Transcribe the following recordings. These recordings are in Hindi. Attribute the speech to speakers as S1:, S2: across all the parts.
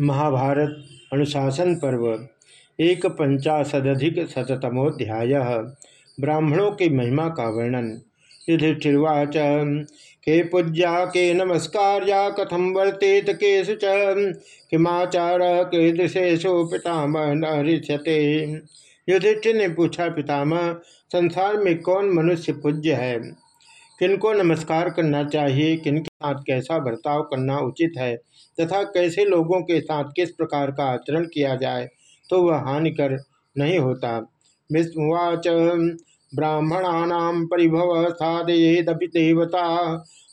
S1: महाभारत अनुशासन पर्व, एक पंचाशदिक शतमोध्याय ब्राह्मणों की महिमा का वर्णन। युधिष्ठिर्वाच, के पूज्या, के नमस्कार कथम वर्तेत केशु किमाचार, के दृशेशु पितामह नृष्यते युधिष्ठिर ने पूछा, पितामह, संसार में कौन मनुष्य पूज्य है? किनको नमस्कार करना चाहिए, किनके साथ कैसा बर्ताव करना उचित है, तथा कैसे लोगों के साथ किस प्रकार का आचरण किया जाए तो वह हानिकर नहीं होता। विस्मुवाच ब्राह्मणानाम परिभव साधयेदपि देवता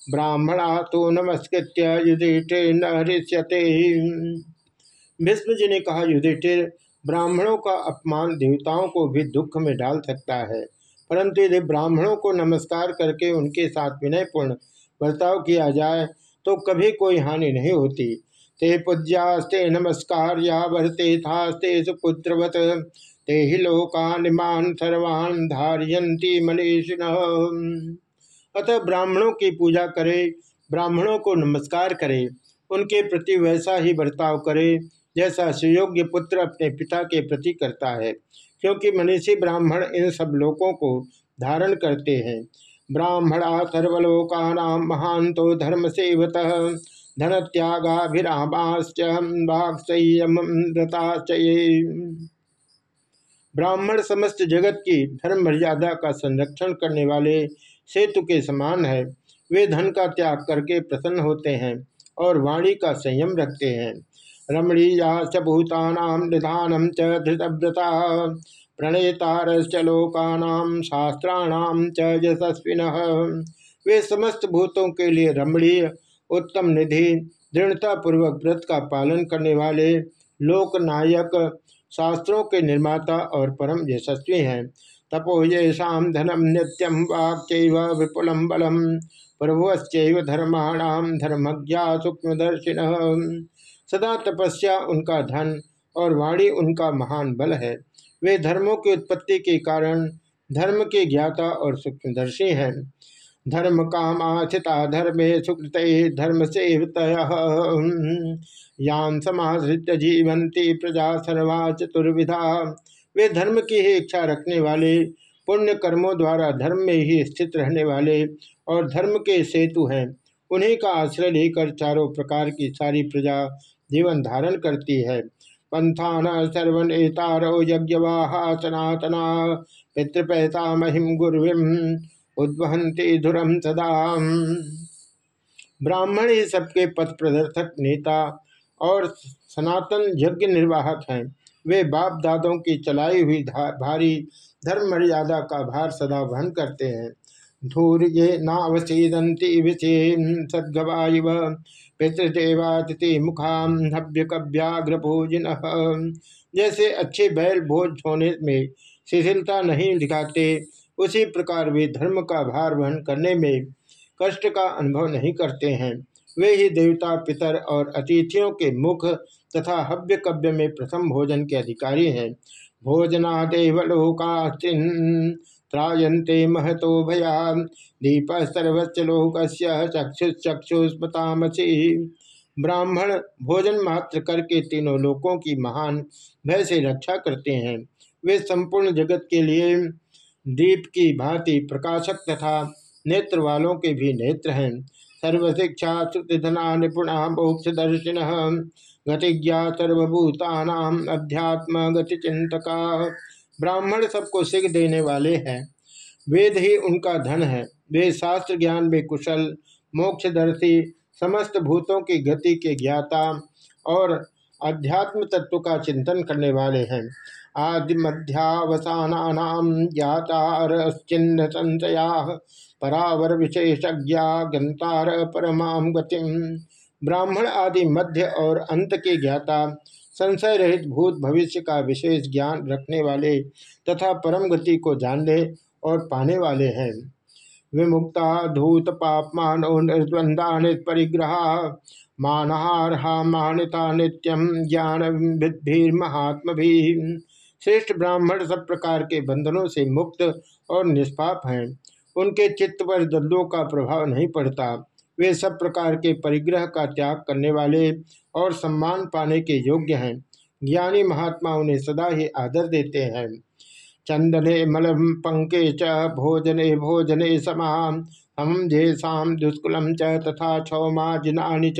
S1: ब्राह्मणा तो नमस्कृत युधिष्ठिर न हृष्यते। भीष्म जी ने कहा, युधिष्ठिर, ब्राह्मणों का अपमान देवताओं को भी दुख में डाल सकता है। परंतु यदि ब्राह्मणों को नमस्कार करके उनके साथ विनयपूर्ण बर्ताव किया जाए तो कभी कोई हानि नहीं होती। ते पूज्यास्ते नमस्कार या भरते थास्ते सुपुत्रवत। ते ही लोकानिमान सर्वान धारियंती मनीषिण। अतः ब्राह्मणों की पूजा करे, ब्राह्मणों को नमस्कार करे, उनके प्रति वैसा ही बर्ताव करे, जैसा सुयोग्य पुत्र अपने पिता के प्रति करता है। क्योंकि मनीषी ब्राह्मण इन सब लोकों को धारण करते हैं। ब्राह्मणा सर्वलोका महान तो धर्म सेवत धन ब्राह्मण समस्त जगत की धर्म मर्यादा का संरक्षण करने वाले सेतु के समान है। वे धन का त्याग करके प्रसन्न होते हैं और वाणी का संयम रखते हैं। रमणीया च निधानम च धृतव्रता, प्रणेतारश्च लोकानाम शास्त्राणाम च यशस्विन। वे समस्त भूतों के लिए रमणीय, उत्तम निधि दृढ़ता पूर्वक व्रत का पालन करने वाले लोकनायक, शास्त्रों के निर्माता और परम यशस्वी हैं। तपो येषा धनम नित्यम वाक्य विपुलम बलम। प्रभुश्चैव धर्माणाम धर्मज्ञा सूक्ष्मदर्शिन सदा तपस्या उनका धन और वाणी उनका महान बल है। वे धर्मों की उत्पत्ति के कारण धर्म के ज्ञाता और सूक्ष्मदर्शी हैं। धर्म काम कामाचिता धर्मे सुकृत धर्म से यान समाश्रित जीवंती प्रजा सर्वा चतुर्विधा। वे धर्म की ही इच्छा रखने वाले, पुण्य कर्मों द्वारा धर्म में ही स्थित रहने वाले और धर्म के सेतु हैं। उन्हीं का आश्रय लेकर चारों प्रकार की सारी प्रजा जीवन धारण करती है। पंथान सर्वनेतारो यज्ञवाहा सनातना पितृपैता महिम गुरुविम उद्वहंती धुरम सदा। ब्राह्मण ही सबके पथ प्रदर्शक, नेता और सनातन यज्ञ निर्वाहक हैं। वे बाप दादों की चलाई हुई भारी धर्म मर्यादा का भार सदा वहन करते हैं। धूर्य नावसीदंती विषेन सद्गवायुव पितृदेवातिथि मुखाम हव्य कव्याग्र भोजन जैसे अच्छे बैल भोज होने में शिथिलता नहीं दिखाते, उसी प्रकार वे धर्म का भार वहन करने में कष्ट का अनुभव नहीं करते हैं। वे ही देवता, पितर और अतिथियों के मुख तथा हव्य कव्य में प्रथम भोजन के अधिकारी हैं। भोजना देवलोका त्रायन्ते महतो भया। दीप सर्वच्च लोक चक्षुष्चक्षुष्मतामसी ब्राह्मण भोजन मात्र करके तीनों लोकों की महान भय से रक्षा करते हैं। वे संपूर्ण जगत के लिए दीप की भांति प्रकाशक तथा नेत्र वालों के भी नेत्र हैं। सर्वशिक्षा श्रुतिधना निपुणा मोक्ष दर्शिन गतिज्ञा सर्वभूता अध्यात्म गति चिंतका ब्राह्मण सबको सिख देने वाले हैं। वेद ही उनका धन है। वे शास्त्र ज्ञान में कुशल, मोक्षदर्शी, समस्त भूतों की गति के ज्ञाता और अध्यात्म तत्व का चिंतन करने वाले हैं। आदि मध्यावसानाम ज्ञातारश्चिन्ह संशया परावर विशेषज्ञा गंतार परमाम गतिम। ब्राह्मण आदि मध्य और अंत के ज्ञाता संशय रहित भूत भविष्य का विशेष ज्ञान रखने वाले तथा परम गति को जानने और पाने वाले हैं। विमुक्ता धूत पापमानो निर्द्वंदा परिग्रह मानहारहा मानिता नित्यम ज्ञान महात्म भी श्रेष्ठ ब्राह्मण सब प्रकार के बंधनों से मुक्त और निष्पाप हैं। उनके चित्त पर दलों का प्रभाव नहीं पड़ता। वे सब प्रकार के परिग्रह का त्याग करने वाले और सम्मान पाने के योग्य हैं। ज्ञानी महात्मा उन्हें सदा ही आदर देते हैं। चंदने मल पंके च भोजने भोजने समान हम जेसाम दुष्कुलम च तथा क्षौमा जिनानि च।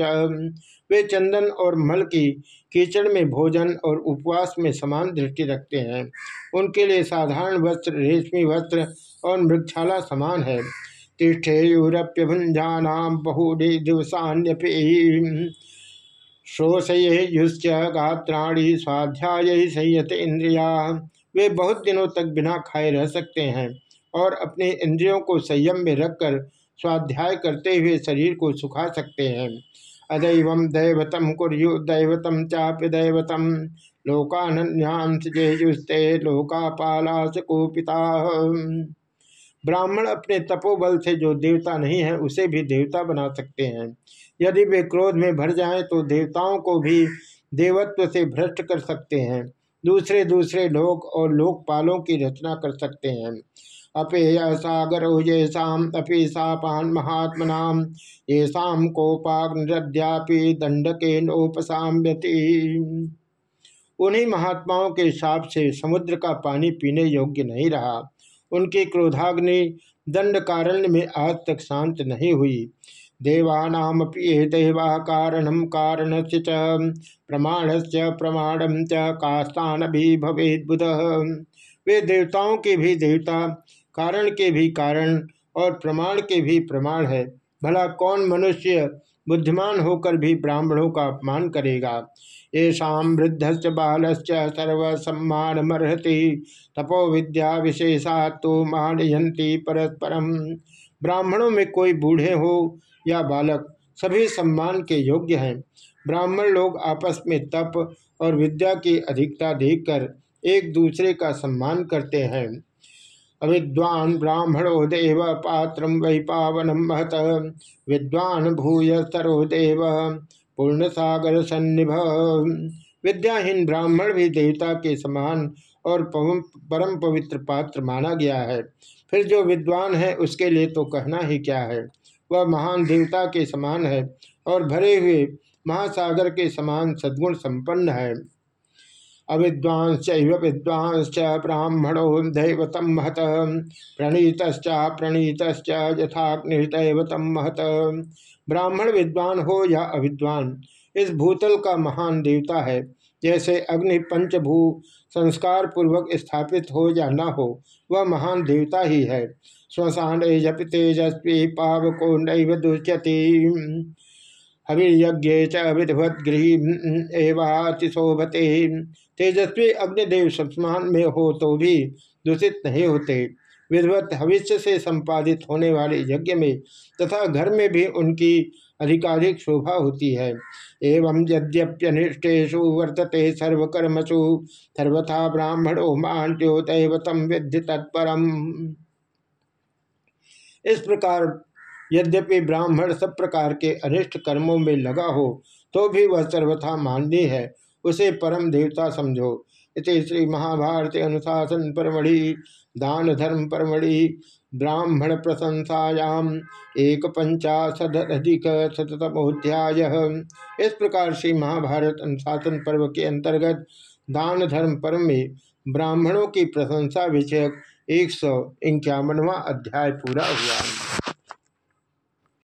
S1: वे चंदन और मल की कीचड़ में भोजन और उपवास में समान दृष्टि रखते हैं। उनके लिए साधारण वस्त्र, रेशमी वस्त्र और मृक्षाला समान है। तिष्ठेयुरप्य भुंजानाम बहुडे दिवसान्यपि शोषयुश्च गात्राणी, स्वाध्याय संयत इंद्रिया वे बहुत दिनों तक बिना खाए रह सकते हैं और अपने इंद्रियों को संयम में रखकर स्वाध्याय करते हुए शरीर को सुखा सकते हैं। अदैव दैवतम कुरु दैवतम चाप्य दैवतम लोकान्यांसुस्ते लोकापालास कुपिता ब्राह्मण अपने तपोबल से जो देवता नहीं है, उसे भी देवता बना सकते हैं। यदि वे क्रोध में भर जाएँ तो देवताओं को भी देवत्व से भ्रष्ट कर सकते हैं। दूसरे दूसरे लोक और लोकपालों की रचना कर सकते हैं। अपेय सागर येषाम अपि सापान महात्मना येषा कोपाग्निद्यापि दंडके नोपसाम्यति उन्हीं महात्माओं के शाप से समुद्र का पानी पीने योग्य नहीं रहा। उनकी क्रोधाग्नि दंड कारण में आज तक शांत नहीं हुई। देवानामपि ये देवा कारणम कारण से प्रमाण से प्रमाणम च कास्तान भी भवेद बुध। वे देवताओं के भी देवता, कारण के भी कारण और प्रमाण के भी प्रमाण है। भला कौन मनुष्य बुद्धिमान होकर भी ब्राह्मणों का अपमान करेगा। येषा वृद्ध बालश्च सर्वसम्मान मर्हति तपो विद्या विशेषा तो मानयंती परस्परम। ब्राह्मणों में कोई बूढ़े हो या बालक, सभी सम्मान के योग्य हैं। ब्राह्मण लोग आपस में तप और विद्या की अधिकता देखकर एक दूसरे का सम्मान करते हैं। अविद्वान ब्राह्मणो देव, पात्र वै पावनम महत। विद्वान भूय सरो देव पूर्ण सागर सन्निभ। विद्याहीन ब्राह्मण भी देवता के समान और परम पवित्र पात्र माना गया है। फिर जो विद्वान है, उसके लिए तो कहना ही क्या है? वह महान देवता के समान है और भरे हुए महासागर के समान सद्गुण संपन्न है। अविद्वांस विद्वांस ब्राह्मणो दैवतम महत। प्रणीत प्रणीत यथाग्निदैवतम महत। ब्राह्मण विद्वान हो या अविद्वान, इस भूतल का महान देवता है। जैसे अग्नि पंचभू संस्कार पूर्वक स्थापित हो या न हो, वह महान देवता ही है। श्मशान जप तेजस्वी पावको नैव हविर्यज्ञ च विधिवत गृह एवातिशोभते तेजस्वी अग्निदेव श्मशान में हो तो भी दूषित नहीं होते। विधवत भविष्य से संपादित होने वाले यज्ञ में तथा घर में भी उनकी अधिकाधिक शोभा होती है। एवं यद्यप्यनिष्ठेशु वर्तते सर्वकर्मसु, सर्वथा ब्राह्मणो मान्यो दैवतम तत्परम। इस प्रकार यद्यपि ब्राह्मण सब प्रकार के अनिष्ट कर्मों में लगा हो तो भी वह सर्वथा माननीय है। उसे परम देवता समझो। इति श्री महाभारत अनुशासन परमढ़ि, दान धर्म परमढ़ि, ब्राह्मण प्रशंसायाम एक पंचाशदिक शतमोध्याय इस प्रकार श्री महाभारत अनुशासन पर्व के अंतर्गत दान धर्म पर्व में ब्राह्मणों की प्रशंसा विषयक एक सौ इक्यावनवा अध्याय पूरा हुआ।